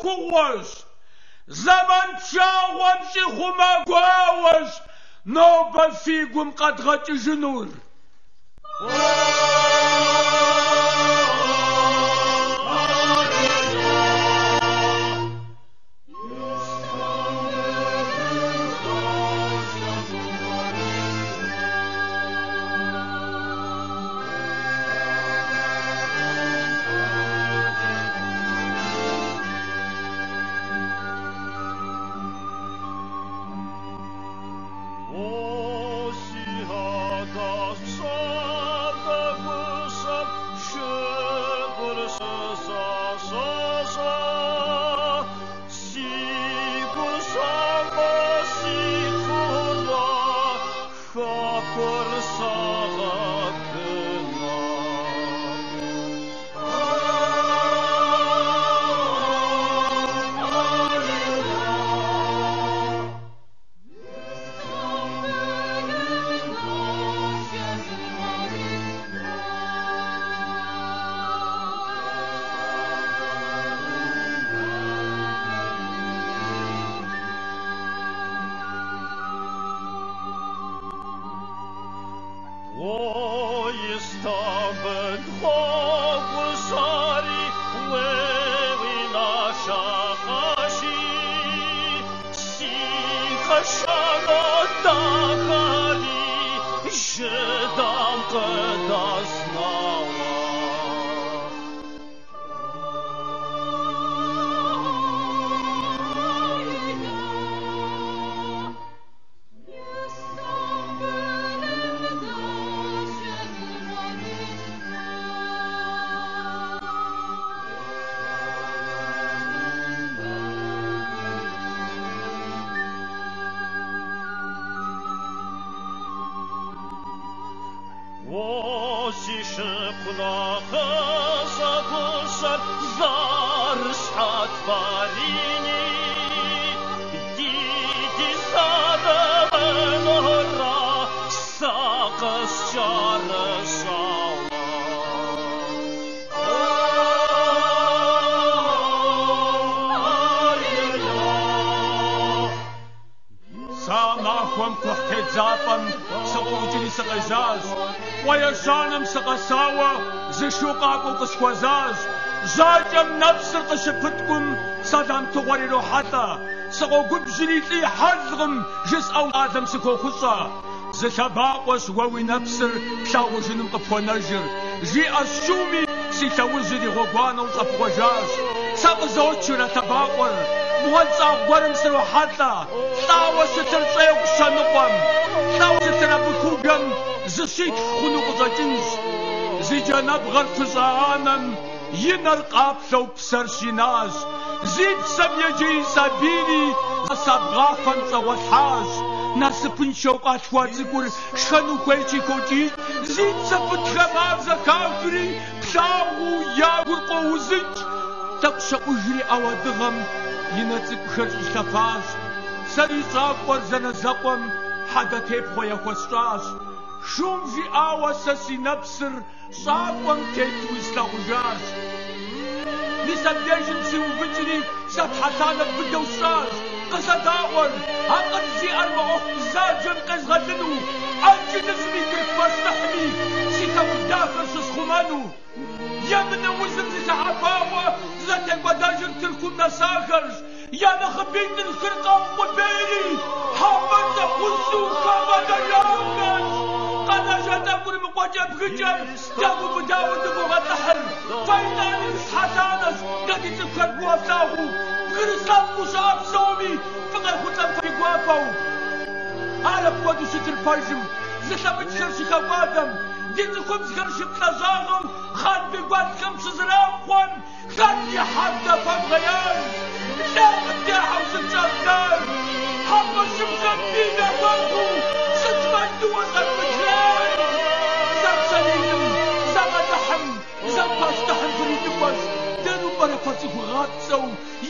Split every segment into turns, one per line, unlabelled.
хъугъуэщ, зэман пшагъуэм щӀихъумэ гуауэщ нобэ фи гум къэдгъэкӀыжынур. Ура! плохо запушат зарш от парини. Діді задавно гора, сакас чараша. Сам нахуй кухтет запан, сабучили сакажаз. ويشانم سقساوة زشوقاكو قسكوزاز زاجم نفس القشفتكم صدام تغوري روحاتا سقو قبجني لي حزغم جس أو آدم سكو خصا. زشباقوس ووي نفسر شاو جنم قفو نجر. جي أشومي سي توزري غوغوانا وصفوجاز سقزوتشنا تباقور موزع غورم سروحاتا طاوة سترطيق شنقم. طاوة سترابكوغم зышигъу зи джэнэбгъэр пхыщӏанэм и нэр къаплъэу псэр щинащ, зи псэм еджей сабийри сабгъафэм щӏэгъуэлъхьащ, насыпыншэу къалъхуа цӏыкӏур шхэну хуейкӏи хокӏий, зи псэ пытхэмар зэхахри плъагъуу ягур къоузыкӏ, тӏэкӏу щэкъужри ӏэуэдыгъэм и нэ цӏыкӏухэр щӏилъэфащ, сэри щӏакӏуэр зэнэзэкъуэм хьэдэ тепхъуэ яхуэсщӏащ. خويا خوستراس شوم جي آوا سسي نبسر صاقم تيب ويسلا غجاس نسا ديجن سي وبجري سات حتانا بدو ساز قصة داور هقد زي أربع أخت زاجن قز غدنو أجي نزمي كرفاس نحمي سيتا ودافر سسخمانو يا من وزن زي سحباوة زتي بداجن تلكم نساخرش قد جدب المقوجب خجب جابو بداود بغتحل فإنان الحسانس قد تفكر بوفساهو بغرسان مصاب سومي فقر خطلم فيقوافو على بودو ستر فاجم. زلمت شرش خوادم دين خبز غرش بتزاغم خان بقوات خمس زرام خون خان يحدى فمغيان لا بدي حوز الجردان حبش مخبينا فوقو دانو برفتي غاتسو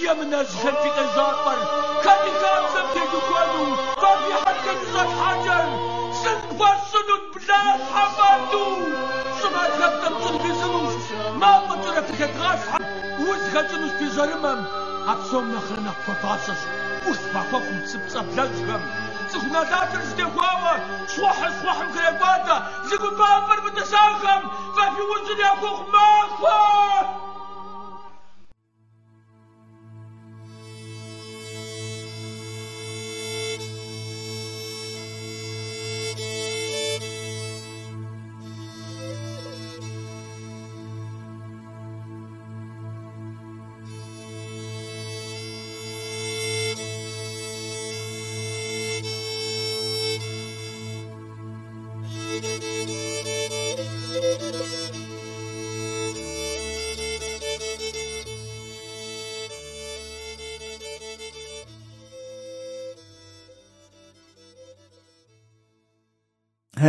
يا من أزغل في تجاطر كان كان زبتي كوانو ففي حد زاد حجر سن وسنود بلا حمادو سمعت غدم تلفزيونوش ما قدر في كتغاش وزغتنوش في زرمم أبصم نخرنا فطاسش وسبع فخم تسبسب لجهم زخنا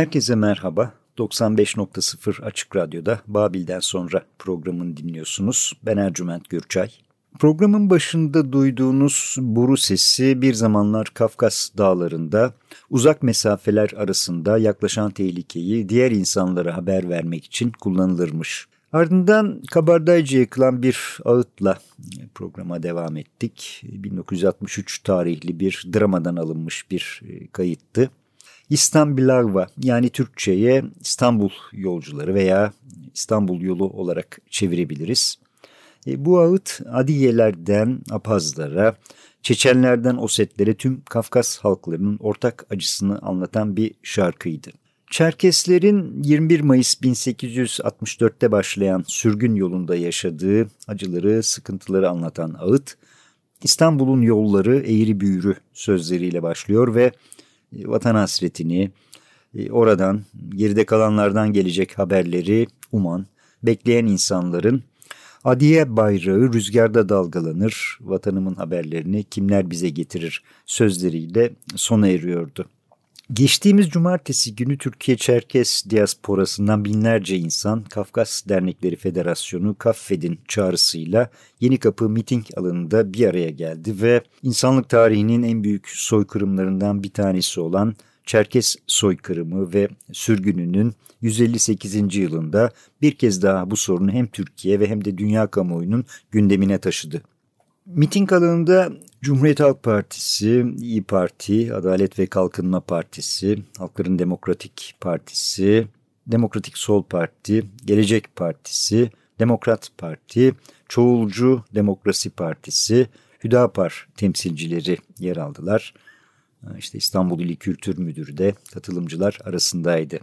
Herkese merhaba. 95.0 Açık Radyo'da Babil'den sonra programını dinliyorsunuz. Ben Ercüment Gürçay. Programın başında duyduğunuz boru sesi bir zamanlar Kafkas dağlarında uzak mesafeler arasında yaklaşan tehlikeyi diğer insanlara haber vermek için kullanılırmış. Ardından Kabardaycı yakılan bir ağıtla programa devam ettik. 1963 tarihli bir dramadan alınmış bir kayıttı. İstanbullarva yani Türkçe'ye İstanbul yolcuları veya İstanbul yolu olarak çevirebiliriz. E, bu ağıt Adiyelerden Apazlara, Çeçenlerden Osetlere tüm Kafkas halklarının ortak acısını anlatan bir şarkıydı. Çerkeslerin 21 Mayıs 1864'te başlayan sürgün yolunda yaşadığı acıları, sıkıntıları anlatan ağıt, İstanbul'un yolları eğri büğrü sözleriyle başlıyor ve vatan hasretini, oradan geride kalanlardan gelecek haberleri uman, bekleyen insanların Adiye bayrağı rüzgarda dalgalanır, vatanımın haberlerini kimler bize getirir sözleriyle sona eriyordu. Geçtiğimiz cumartesi günü Türkiye Çerkes diasporasından binlerce insan Kafkas Dernekleri Federasyonu Kaffed'in çağrısıyla Yeni Kapı miting alanında bir araya geldi ve insanlık tarihinin en büyük soykırımlarından bir tanesi olan Çerkes soykırımı ve sürgününün 158. yılında bir kez daha bu sorunu hem Türkiye ve hem de dünya kamuoyunun gündemine taşıdı. Miting alanında Cumhuriyet Halk Partisi, İyi Parti, Adalet ve Kalkınma Partisi, Halkların Demokratik Partisi, Demokratik Sol Parti, Gelecek Partisi, Demokrat Parti, Çoğulcu Demokrasi Partisi, Hüdapar temsilcileri yer aldılar. İşte İstanbul İli Kültür Müdürü de katılımcılar arasındaydı.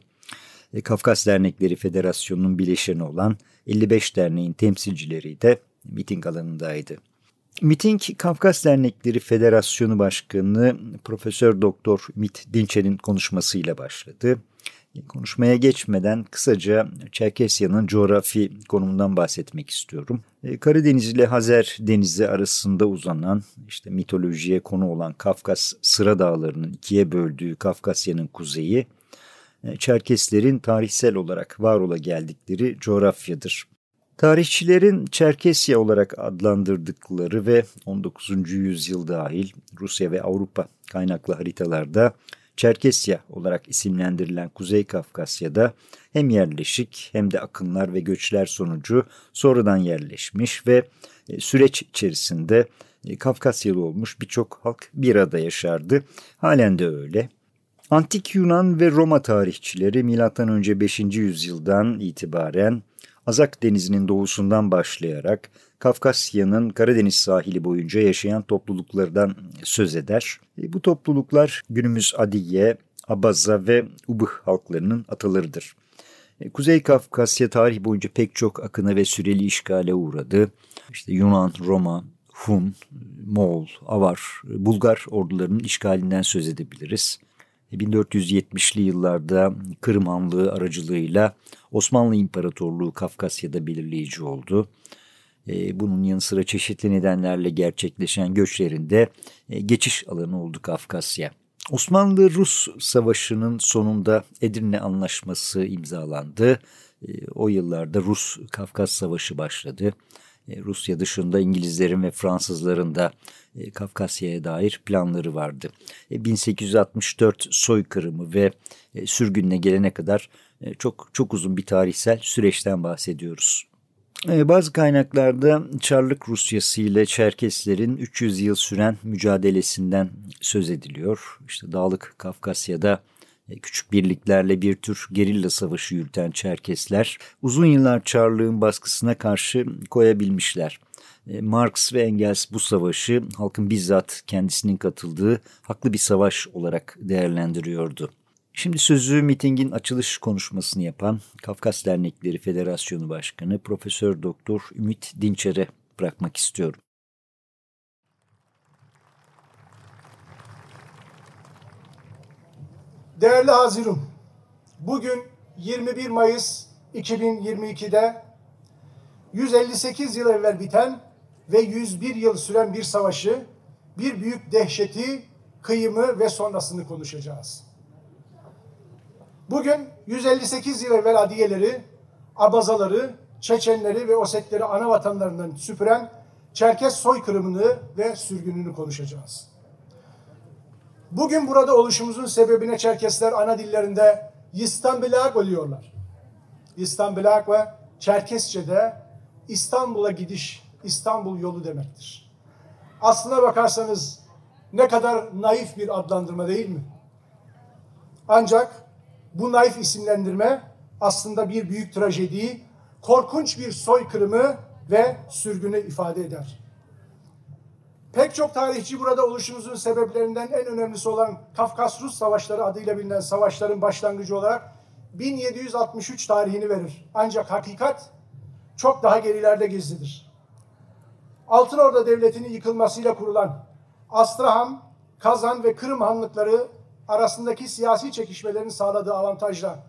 E, Kafkas Dernekleri Federasyonu'nun bileşeni olan 55 derneğin temsilcileri de miting alanındaydı. Miting Kafkas Dernekleri Federasyonu Başkanı Profesör Doktor Ümit Dinçer'in konuşmasıyla başladı. Konuşmaya geçmeden kısaca Çerkesya'nın coğrafi konumundan bahsetmek istiyorum. E, Karadeniz ile Hazer Denizi arasında uzanan, işte mitolojiye konu olan Kafkas Sıra Dağları'nın ikiye böldüğü Kafkasya'nın kuzeyi, e, Çerkeslerin tarihsel olarak var ola geldikleri coğrafyadır. Tarihçilerin Çerkesya olarak adlandırdıkları ve 19. yüzyıl dahil Rusya ve Avrupa kaynaklı haritalarda Çerkesya olarak isimlendirilen Kuzey Kafkasya'da hem yerleşik hem de akınlar ve göçler sonucu sonradan yerleşmiş ve e, süreç içerisinde e, Kafkasyalı olmuş birçok halk bir arada yaşardı. Halen de öyle. Antik Yunan ve Roma tarihçileri M.Ö. 5. yüzyıldan itibaren Azak Denizi'nin doğusundan başlayarak Kafkasya'nın Karadeniz sahili boyunca yaşayan topluluklardan söz eder. E, bu topluluklar günümüz Adiye, Abaza ve Ubıh halklarının atalarıdır. E, Kuzey Kafkasya tarih boyunca pek çok akına ve süreli işgale uğradı. İşte Yunan, Roma, Hun, Moğol, Avar, Bulgar ordularının işgalinden söz edebiliriz. 1470'li yıllarda Kırım Hanlığı aracılığıyla Osmanlı İmparatorluğu Kafkasya'da belirleyici oldu. E, bunun yanı sıra çeşitli nedenlerle gerçekleşen göçlerinde e, geçiş alanı oldu Kafkasya. Osmanlı-Rus Savaşı'nın sonunda Edirne Anlaşması imzalandı. E, o yıllarda Rus-Kafkas Savaşı başladı. Rusya dışında İngilizlerin ve Fransızların da Kafkasya'ya dair planları vardı. 1864 soykırımı ve sürgünle gelene kadar çok çok uzun bir tarihsel süreçten bahsediyoruz. Bazı kaynaklarda Çarlık Rusyası ile Çerkeslerin 300 yıl süren mücadelesinden söz ediliyor. İşte Dağlık Kafkasya'da e, küçük birliklerle bir tür gerilla savaşı yürüten Çerkesler uzun yıllar Çarlığın baskısına karşı koyabilmişler. E, Marx ve Engels bu savaşı halkın bizzat kendisinin katıldığı haklı bir savaş olarak değerlendiriyordu. Şimdi sözü mitingin açılış konuşmasını yapan Kafkas Dernekleri Federasyonu Başkanı Profesör Doktor Ümit Dinçer'e bırakmak istiyorum.
Değerli Hazirum, bugün 21 Mayıs 2022'de 158 yıl evvel biten ve 101 yıl süren bir savaşı, bir büyük dehşeti, kıyımı ve sonrasını konuşacağız. Bugün 158 yıl evvel adiyeleri, abazaları, Çeçenleri ve Osetleri ana vatanlarından süpüren Çerkes soykırımını ve sürgününü konuşacağız. Bugün burada oluşumuzun sebebine Çerkesler ana dillerinde İstanbul'a oluyorlar. İstanbul'a ve Çerkesçe'de İstanbul'a gidiş, İstanbul yolu demektir. Aslına bakarsanız ne kadar naif bir adlandırma değil mi? Ancak bu naif isimlendirme aslında bir büyük trajedi, korkunç bir soykırımı ve sürgünü ifade eder. Pek çok tarihçi burada oluşumuzun sebeplerinden en önemlisi olan Kafkas-Rus Savaşları adıyla bilinen savaşların başlangıcı olarak 1763 tarihini verir. Ancak hakikat çok daha gerilerde gizlidir. Altınorda Devleti'nin yıkılmasıyla kurulan Astrahan, Kazan ve Kırım hanlıkları arasındaki siyasi çekişmelerin sağladığı avantajla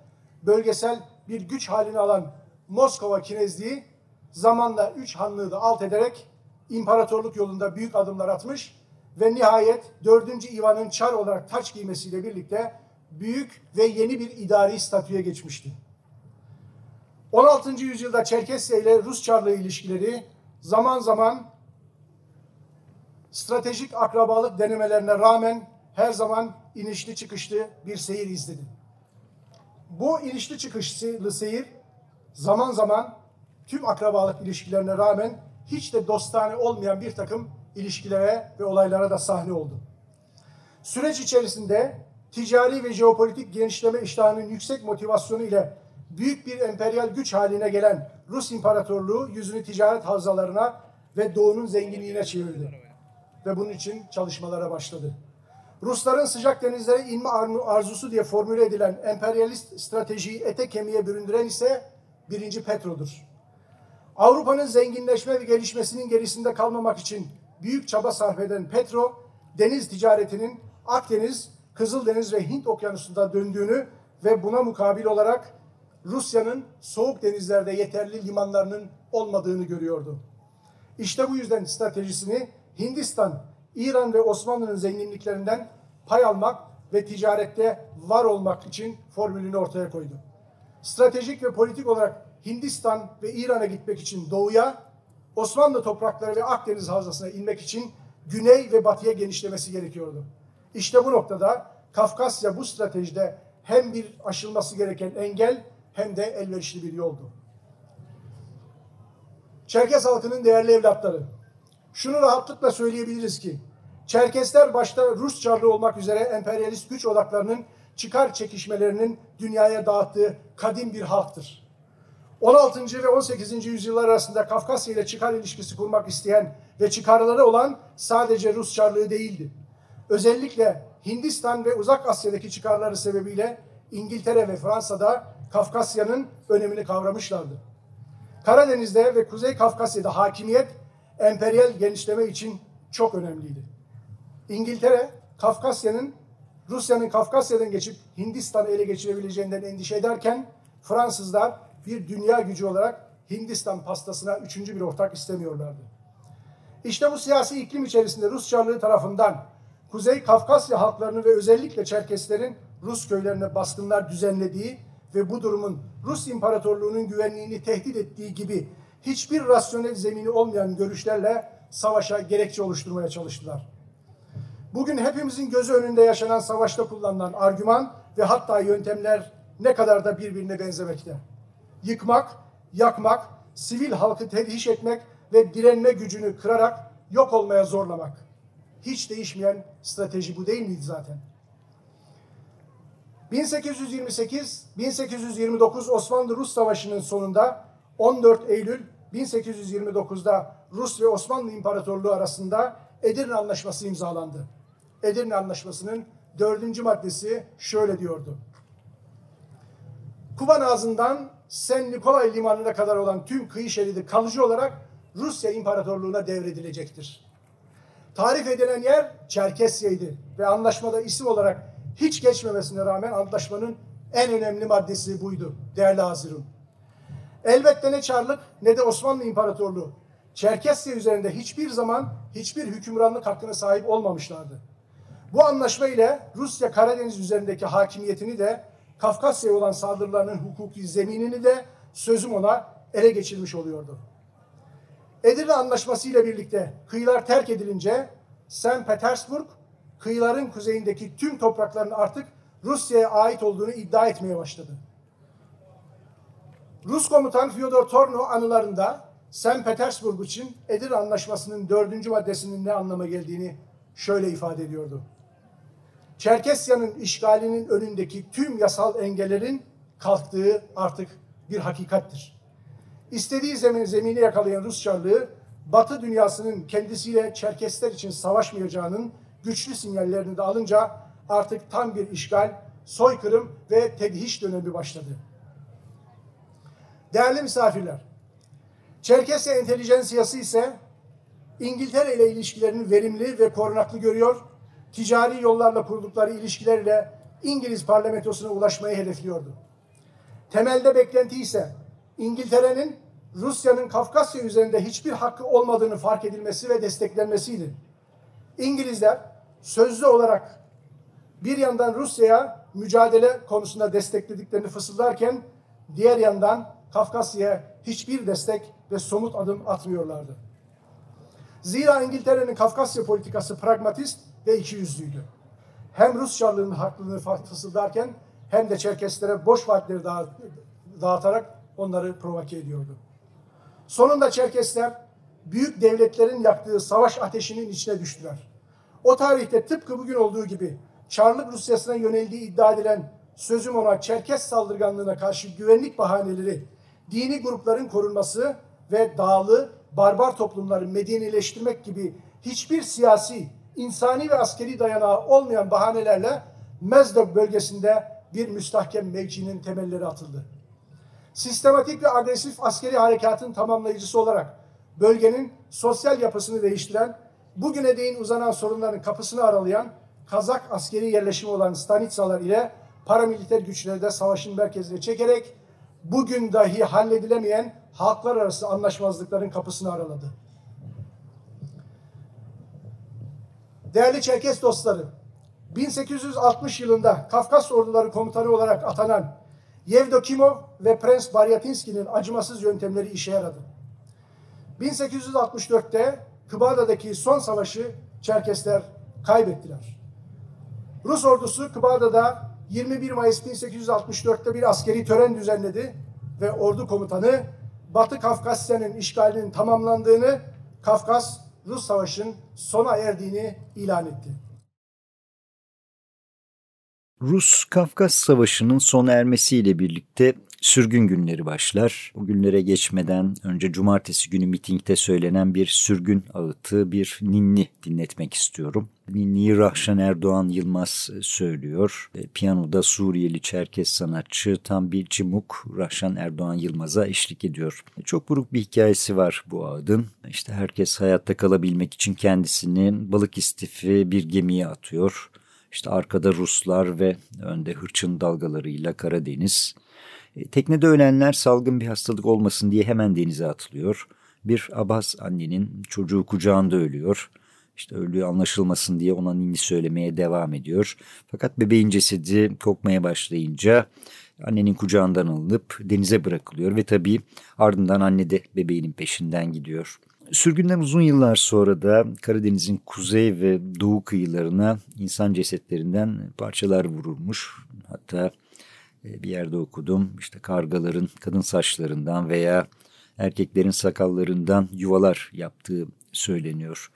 bölgesel bir güç halini alan Moskova Kinezliği zamanla üç hanlığı da alt ederek imparatorluk yolunda büyük adımlar atmış ve nihayet 4. Ivan'ın çar olarak taç giymesiyle birlikte büyük ve yeni bir idari statüye geçmişti. 16. yüzyılda Çerkesya ile Rus Çarlığı ilişkileri zaman zaman stratejik akrabalık denemelerine rağmen her zaman inişli çıkışlı bir seyir izledi. Bu inişli çıkışlı seyir zaman zaman tüm akrabalık ilişkilerine rağmen hiç de dostane olmayan bir takım ilişkilere ve olaylara da sahne oldu. Süreç içerisinde ticari ve jeopolitik genişleme iştahının yüksek motivasyonu ile büyük bir emperyal güç haline gelen Rus İmparatorluğu yüzünü ticaret havzalarına ve doğunun zenginliğine çevirdi. Ve bunun için çalışmalara başladı. Rusların sıcak denizlere inme arzusu diye formüle edilen emperyalist stratejiyi ete kemiğe büründüren ise birinci Petro'dur. Avrupa'nın zenginleşme ve gelişmesinin gerisinde kalmamak için büyük çaba sarf eden Petro, deniz ticaretinin Akdeniz, Kızıldeniz ve Hint okyanusunda döndüğünü ve buna mukabil olarak Rusya'nın soğuk denizlerde yeterli limanlarının olmadığını görüyordu. İşte bu yüzden stratejisini Hindistan, İran ve Osmanlı'nın zenginliklerinden pay almak ve ticarette var olmak için formülünü ortaya koydu. Stratejik ve politik olarak Hindistan ve İran'a gitmek için doğuya, Osmanlı toprakları ve Akdeniz havzasına inmek için güney ve batıya genişlemesi gerekiyordu. İşte bu noktada Kafkasya bu stratejide hem bir aşılması gereken engel hem de elverişli bir yoldu. Çerkes halkının değerli evlatları, şunu rahatlıkla söyleyebiliriz ki, Çerkesler başta Rus Çarlığı olmak üzere emperyalist güç odaklarının çıkar çekişmelerinin dünyaya dağıttığı kadim bir halktır. 16. ve 18. yüzyıllar arasında Kafkasya ile çıkar ilişkisi kurmak isteyen ve çıkarları olan sadece Rus Çarlığı değildi. Özellikle Hindistan ve Uzak Asya'daki çıkarları sebebiyle İngiltere ve Fransa'da Kafkasya'nın önemini kavramışlardı. Karadeniz'de ve Kuzey Kafkasya'da hakimiyet emperyal genişleme için çok önemliydi. İngiltere, Kafkasya'nın Rusya'nın Kafkasya'dan geçip Hindistan'ı ele geçirebileceğinden endişe ederken Fransızlar bir dünya gücü olarak Hindistan pastasına üçüncü bir ortak istemiyorlardı. İşte bu siyasi iklim içerisinde Rus Çarlığı tarafından Kuzey Kafkasya halklarını ve özellikle Çerkeslerin Rus köylerine baskınlar düzenlediği ve bu durumun Rus İmparatorluğu'nun güvenliğini tehdit ettiği gibi hiçbir rasyonel zemini olmayan görüşlerle savaşa gerekçe oluşturmaya çalıştılar. Bugün hepimizin gözü önünde yaşanan savaşta kullanılan argüman ve hatta yöntemler ne kadar da birbirine benzemekte. Yıkmak, yakmak, sivil halkı tedhiş etmek ve direnme gücünü kırarak yok olmaya zorlamak. Hiç değişmeyen strateji bu değil miydi zaten? 1828-1829 Osmanlı-Rus Savaşı'nın sonunda 14 Eylül 1829'da Rus ve Osmanlı İmparatorluğu arasında Edirne Anlaşması imzalandı. Edirne Anlaşması'nın dördüncü maddesi şöyle diyordu. Kuban ağzından Sen Nikolay Limanı'na kadar olan tüm kıyı şeridi kalıcı olarak Rusya İmparatorluğu'na devredilecektir. Tarif edilen yer Çerkesya'ydı ve anlaşmada isim olarak hiç geçmemesine rağmen antlaşmanın en önemli maddesi buydu değerli Hazirun. Elbette ne Çarlık ne de Osmanlı İmparatorluğu Çerkesya üzerinde hiçbir zaman hiçbir hükümranlık hakkına sahip olmamışlardı. Bu anlaşma ile Rusya Karadeniz üzerindeki hakimiyetini de Kafkasya'ya olan saldırılarının hukuki zeminini de sözüm ona ele geçirmiş oluyordu. Edirne Anlaşması ile birlikte kıyılar terk edilince St. Petersburg kıyıların kuzeyindeki tüm toprakların artık Rusya'ya ait olduğunu iddia etmeye başladı. Rus komutan Fyodor Torno anılarında St. Petersburg için Edirne Anlaşması'nın dördüncü maddesinin ne anlama geldiğini şöyle ifade ediyordu. Çerkesya'nın işgalinin önündeki tüm yasal engellerin kalktığı artık bir hakikattir. İstediği zemin, zemini yakalayan Rus Çarlığı, Batı dünyasının kendisiyle Çerkesler için savaşmayacağının güçlü sinyallerini de alınca artık tam bir işgal, soykırım ve tedhiş dönemi başladı. Değerli misafirler, Çerkesya entelijensiyası ise İngiltere ile ilişkilerini verimli ve korunaklı görüyor, ticari yollarla kurdukları ilişkilerle İngiliz parlamentosuna ulaşmayı hedefliyordu. Temelde beklenti ise İngiltere'nin Rusya'nın Kafkasya üzerinde hiçbir hakkı olmadığını fark edilmesi ve desteklenmesiydi. İngilizler sözlü olarak bir yandan Rusya'ya mücadele konusunda desteklediklerini fısıldarken diğer yandan Kafkasya'ya hiçbir destek ve somut adım atmıyorlardı. Zira İngiltere'nin Kafkasya politikası pragmatist ve ikiyüzlüydü. Hem Rus Çarlığı'nın haklılığını fısıldarken hem de Çerkeslere boş vaatleri dağıtarak onları provoke ediyordu. Sonunda Çerkesler büyük devletlerin yaktığı savaş ateşinin içine düştüler. O tarihte tıpkı bugün olduğu gibi Çarlık Rusyasına yöneldiği iddia edilen sözüm ona Çerkes saldırganlığına karşı güvenlik bahaneleri, dini grupların korunması ve dağlı, barbar toplumları medenileştirmek gibi hiçbir siyasi, insani ve askeri dayanağı olmayan bahanelerle Mezdok bölgesinde bir müstahkem mevkinin temelleri atıldı. Sistematik ve agresif askeri harekatın tamamlayıcısı olarak bölgenin sosyal yapısını değiştiren, bugüne değin uzanan sorunların kapısını aralayan Kazak askeri yerleşimi olan Stanitsalar ile paramiliter güçleri de savaşın merkezine çekerek bugün dahi halledilemeyen halklar arası anlaşmazlıkların kapısını araladı. Değerli Çerkes dostları, 1860 yılında Kafkas orduları komutanı olarak atanan Yevdokimov ve Prens Baryatinski'nin acımasız yöntemleri işe yaradı. 1864'te Kıbada'daki son savaşı Çerkesler kaybettiler. Rus ordusu Kıbada'da 21 Mayıs 1864'te bir askeri tören düzenledi ve ordu komutanı Batı Kafkasya'nın işgalinin tamamlandığını, Kafkas Rus Savaşı'nın sona erdiğini ilan etti.
Rus-Kafkas Savaşı'nın sona ermesiyle birlikte sürgün günleri başlar. O günlere geçmeden önce cumartesi günü mitingde söylenen bir sürgün ağıtı, bir ninni dinletmek istiyorum. Ninniyi Rahşan Erdoğan Yılmaz söylüyor. Piyanoda Suriyeli Çerkes sanatçı tam bir cimuk Rahşan Erdoğan Yılmaz'a eşlik ediyor. Çok buruk bir hikayesi var bu ağıdın. İşte herkes hayatta kalabilmek için kendisini balık istifi bir gemiye atıyor. İşte arkada Ruslar ve önde hırçın dalgalarıyla Karadeniz. E, teknede ölenler salgın bir hastalık olmasın diye hemen denize atılıyor. Bir Abbas annenin çocuğu kucağında ölüyor. İşte öldüğü anlaşılmasın diye ona ninni söylemeye devam ediyor. Fakat bebeğin cesedi kokmaya başlayınca annenin kucağından alınıp denize bırakılıyor ve tabii ardından anne de bebeğinin peşinden gidiyor. Sürgünden uzun yıllar sonra da Karadeniz'in kuzey ve doğu kıyılarına insan cesetlerinden parçalar vurulmuş. Hatta bir yerde okudum işte kargaların kadın saçlarından veya erkeklerin sakallarından yuvalar yaptığı söyleniyor.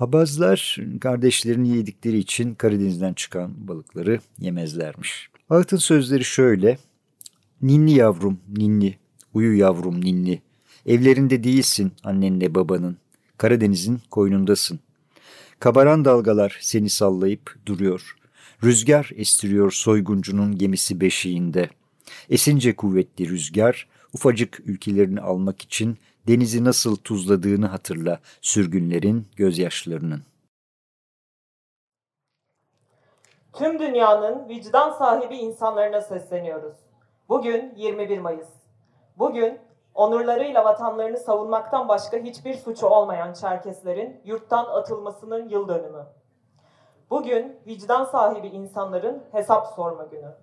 Abazlar kardeşlerini yedikleri için Karadeniz'den çıkan balıkları yemezlermiş. Ağıt'ın sözleri şöyle. Ninni yavrum ninni, uyu yavrum ninni. Evlerinde değilsin annenle babanın. Karadeniz'in koynundasın. Kabaran dalgalar seni sallayıp duruyor. Rüzgar estiriyor soyguncunun gemisi beşiğinde. Esince kuvvetli rüzgar, ufacık ülkelerini almak için denizi nasıl tuzladığını hatırla sürgünlerin gözyaşlarının.
Tüm dünyanın vicdan sahibi insanlarına sesleniyoruz. Bugün 21 Mayıs. Bugün onurlarıyla vatanlarını savunmaktan başka hiçbir suçu olmayan Çerkeslerin yurttan atılmasının yıl dönümü. Bugün vicdan sahibi insanların hesap sorma günü.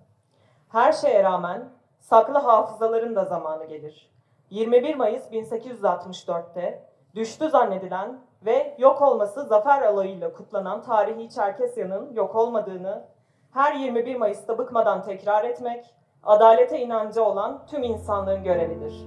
Her şeye rağmen saklı hafızaların da zamanı gelir. 21 Mayıs 1864'te düştü zannedilen ve yok olması zafer alayıyla kutlanan tarihi Çerkesya'nın yok olmadığını her 21 Mayıs'ta bıkmadan tekrar etmek, adalete inancı olan tüm insanlığın görevidir.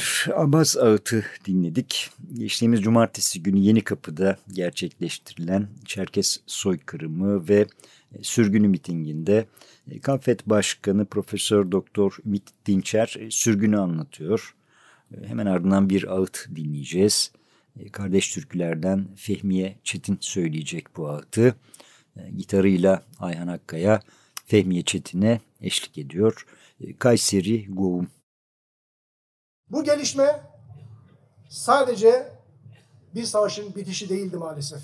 Bir Abaz ağıtı dinledik. Geçtiğimiz cumartesi günü Yeni Kapı'da gerçekleştirilen Çerkes soykırımı ve e, sürgünü mitinginde e, Kafet Başkanı Profesör Doktor Ümit Dinçer e, sürgünü anlatıyor. Hemen ardından bir ağıt dinleyeceğiz. Kardeş türkülerden Fehmiye Çetin söyleyecek bu ağıtı. Gitarıyla Ayhan Akkaya Fehmiye Çetin'e eşlik ediyor. Kayseri Govum
bu gelişme sadece bir savaşın bitişi değildi maalesef.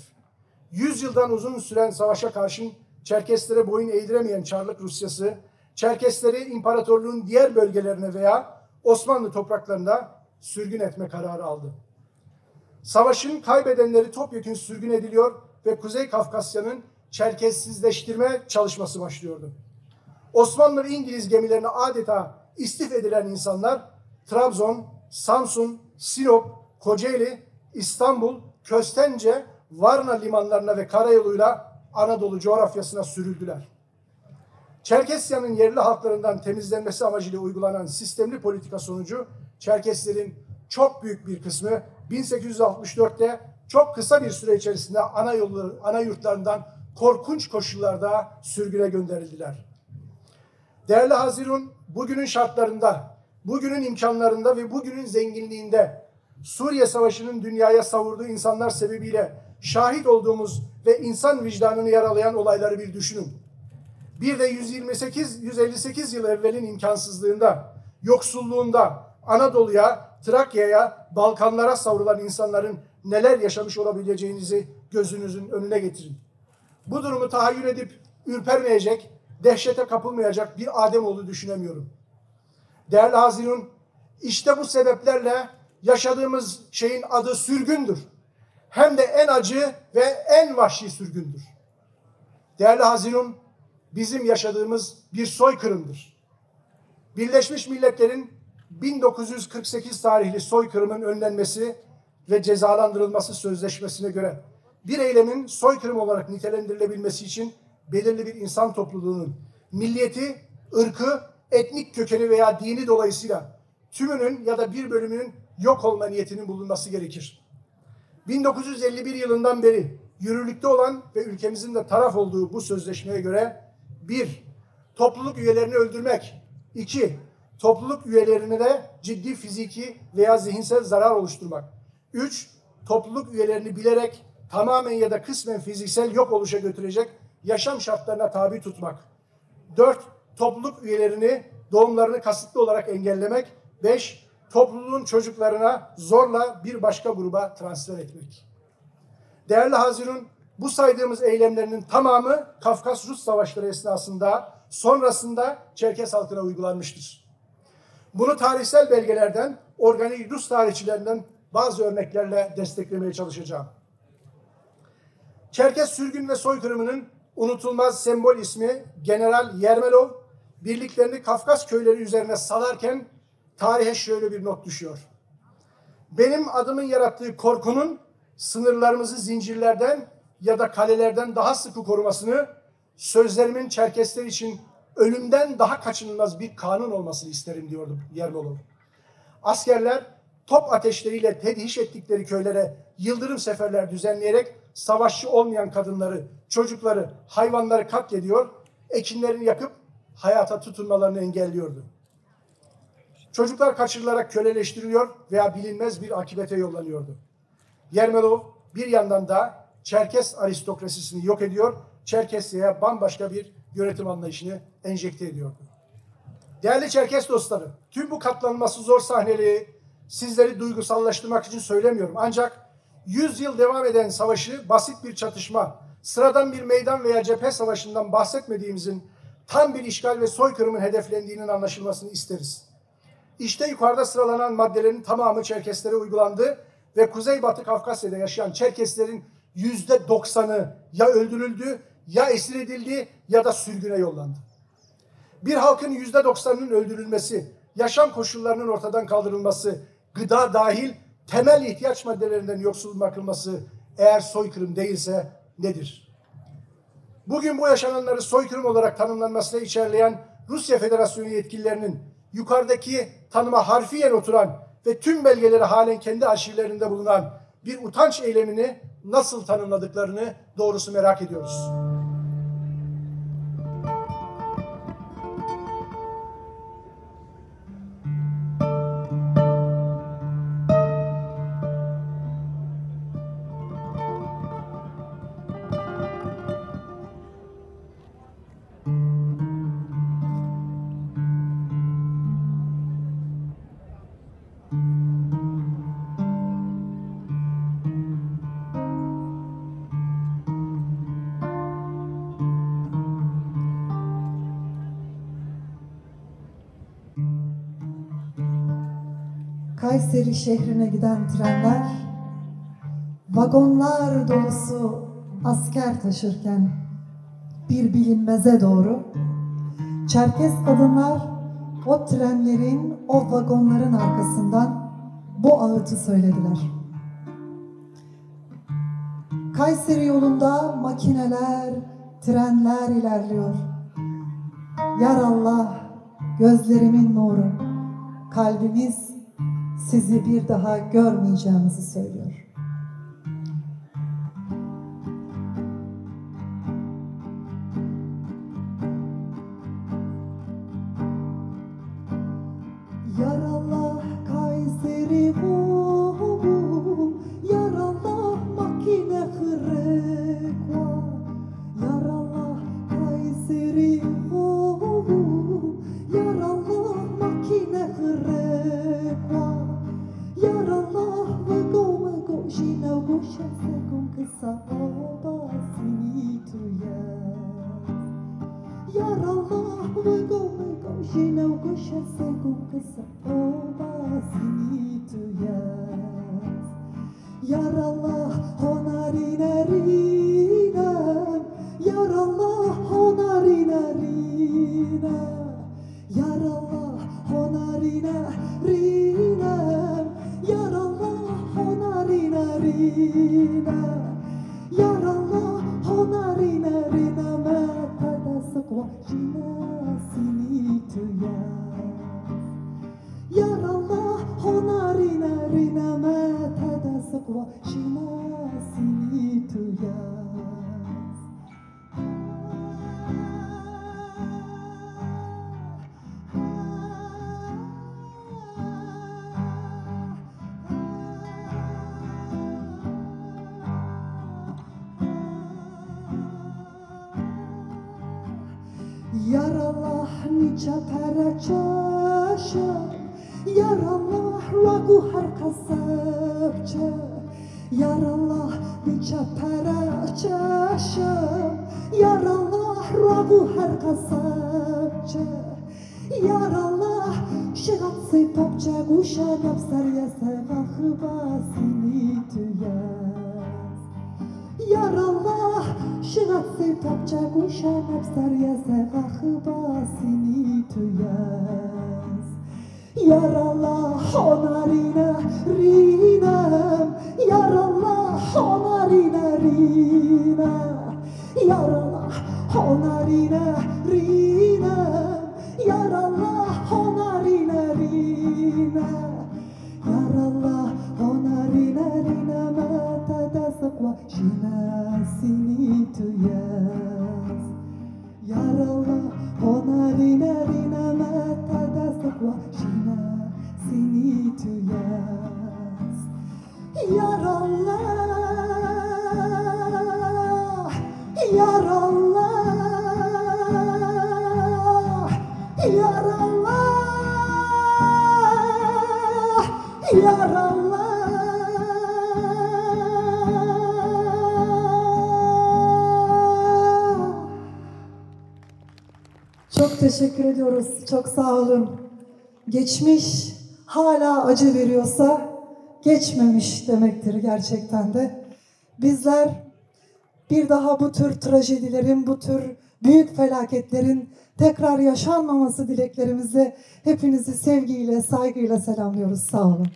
Yüz yıldan uzun süren savaşa karşın Çerkeslere boyun eğdiremeyen Çarlık Rusyası, Çerkesleri imparatorluğun diğer bölgelerine veya Osmanlı topraklarında sürgün etme kararı aldı. Savaşın kaybedenleri topyekun sürgün ediliyor ve Kuzey Kafkasya'nın Çerkessizleştirme çalışması başlıyordu. Osmanlı ve İngiliz gemilerine adeta istif edilen insanlar Trabzon, Samsun, Sinop, Kocaeli, İstanbul, Köstence, Varna limanlarına ve karayoluyla Anadolu coğrafyasına sürüldüler. Çerkesya'nın yerli halklarından temizlenmesi amacıyla uygulanan sistemli politika sonucu Çerkeslerin çok büyük bir kısmı 1864'te çok kısa bir süre içerisinde ana yolları, ana yurtlarından korkunç koşullarda sürgüne gönderildiler. Değerli Hazirun, bugünün şartlarında bugünün imkanlarında ve bugünün zenginliğinde Suriye Savaşı'nın dünyaya savurduğu insanlar sebebiyle şahit olduğumuz ve insan vicdanını yaralayan olayları bir düşünün. Bir de 128 158 yıl evvelin imkansızlığında, yoksulluğunda Anadolu'ya, Trakya'ya, Balkanlara savrulan insanların neler yaşamış olabileceğinizi gözünüzün önüne getirin. Bu durumu tahayyül edip ürpermeyecek, dehşete kapılmayacak bir Adem olduğu düşünemiyorum. Değerli Hazirun, işte bu sebeplerle yaşadığımız şeyin adı sürgündür. Hem de en acı ve en vahşi sürgündür. Değerli Hazirun, bizim yaşadığımız bir soykırımdır. Birleşmiş Milletler'in 1948 tarihli soykırımın önlenmesi ve cezalandırılması sözleşmesine göre bir eylemin soykırım olarak nitelendirilebilmesi için belirli bir insan topluluğunun milliyeti, ırkı etnik kökeni veya dini dolayısıyla tümünün ya da bir bölümünün yok olma niyetinin bulunması gerekir. 1951 yılından beri yürürlükte olan ve ülkemizin de taraf olduğu bu sözleşmeye göre bir, topluluk üyelerini öldürmek. iki topluluk üyelerine de ciddi fiziki veya zihinsel zarar oluşturmak. Üç, topluluk üyelerini bilerek tamamen ya da kısmen fiziksel yok oluşa götürecek yaşam şartlarına tabi tutmak. Dört, topluluk üyelerini doğumlarını kasıtlı olarak engellemek. Beş, topluluğun çocuklarına zorla bir başka gruba transfer etmek. Değerli Hazirun, bu saydığımız eylemlerinin tamamı Kafkas-Rus savaşları esnasında sonrasında Çerkes halkına uygulanmıştır. Bunu tarihsel belgelerden, organik Rus tarihçilerinden bazı örneklerle desteklemeye çalışacağım. Çerkes sürgün ve soykırımının unutulmaz sembol ismi General Yermelov birliklerini Kafkas köyleri üzerine salarken tarihe şöyle bir not düşüyor. Benim adımın yarattığı korkunun sınırlarımızı zincirlerden ya da kalelerden daha sıkı korumasını sözlerimin Çerkesler için ölümden daha kaçınılmaz bir kanun olmasını isterim diyordu Yermolov. Askerler top ateşleriyle tedhiş ettikleri köylere yıldırım seferler düzenleyerek savaşçı olmayan kadınları, çocukları, hayvanları katlediyor, ekinlerini yakıp hayata tutunmalarını engelliyordu. Çocuklar kaçırılarak köleleştiriliyor veya bilinmez bir akibete yollanıyordu. Yermelov bir yandan da Çerkes aristokrasisini yok ediyor, Çerkesya'ya bambaşka bir yönetim anlayışını enjekte ediyordu. Değerli Çerkes dostlarım, tüm bu katlanması zor sahneleri sizleri duygusallaştırmak için söylemiyorum. Ancak 100 yıl devam eden savaşı basit bir çatışma, sıradan bir meydan veya cephe savaşından bahsetmediğimizin tam bir işgal ve soykırımın hedeflendiğinin anlaşılmasını isteriz. İşte yukarıda sıralanan maddelerin tamamı Çerkeslere uygulandı ve Kuzeybatı Kafkasya'da yaşayan Çerkeslerin yüzde doksanı ya öldürüldü, ya esir edildi ya da sürgüne yollandı. Bir halkın yüzde doksanının öldürülmesi, yaşam koşullarının ortadan kaldırılması, gıda dahil temel ihtiyaç maddelerinden yoksul bırakılması eğer soykırım değilse nedir? Bugün bu yaşananları soykırım olarak tanımlanmasına içerleyen Rusya Federasyonu yetkililerinin yukarıdaki tanıma harfiyen oturan ve tüm belgeleri halen kendi arşivlerinde bulunan bir utanç eylemini nasıl tanımladıklarını doğrusu merak ediyoruz.
Kayseri şehrine giden trenler vagonlar dolusu asker taşırken bir bilinmeze doğru Çerkes kadınlar o trenlerin, o vagonların arkasından bu ağıtı söylediler. Kayseri yolunda makineler, trenler ilerliyor. Yar Allah, gözlerimin nuru, kalbimiz sizi bir daha görmeyeceğimizi söylüyor. Yar Allah nica paraçaşa Yar Allah lagu har kasapça Yar Allah şigat se popça guşa napsar ya se vahbasini tuyas Yar Allah şigat se popça guşa napsar ya se vahbasini tuyas Yar Allah honarina rinam Yar Allah honarina rina Yar Allah honarina rinam Yar Allah honarina rina Yar Allah honarina rina Mata da sakwa shina sini tuyas yaralı Honarina rina mata sakwa şina seni tüyaz Yaralı Yaralı Yaralı Teşekkür ediyoruz. Çok sağ olun. Geçmiş hala acı veriyorsa geçmemiş demektir gerçekten de. Bizler bir daha bu tür trajedilerin, bu tür büyük felaketlerin tekrar yaşanmaması dileklerimizi hepinizi sevgiyle, saygıyla selamlıyoruz. Sağ olun.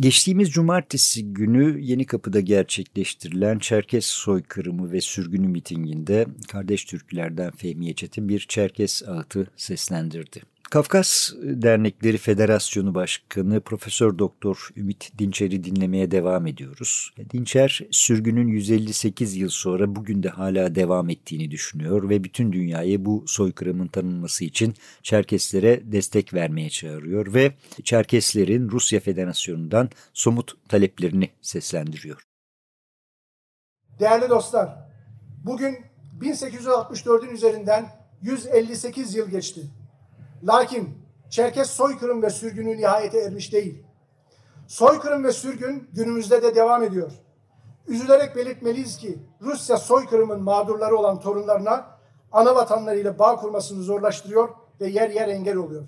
Geçtiğimiz cumartesi günü Yeni Kapı'da gerçekleştirilen Çerkes soykırımı ve sürgünü mitinginde Kardeş Türkülerden Fehmiye Çetin bir Çerkes ağıtı seslendirdi. Kafkas Dernekleri Federasyonu Başkanı Profesör Doktor Ümit Dinçer'i dinlemeye devam ediyoruz. Dinçer sürgünün 158 yıl sonra bugün de hala devam ettiğini düşünüyor ve bütün dünyayı bu soykırımın tanınması için Çerkeslere destek vermeye çağırıyor ve Çerkeslerin Rusya Federasyonu'ndan somut taleplerini seslendiriyor.
Değerli dostlar, bugün 1864'ün üzerinden 158 yıl geçti. Lakin Çerkes soykırım ve sürgünü nihayete ermiş değil. Soykırım ve sürgün günümüzde de devam ediyor. Üzülerek belirtmeliyiz ki Rusya soykırımın mağdurları olan torunlarına ana vatanlarıyla bağ kurmasını zorlaştırıyor ve yer yer engel oluyor.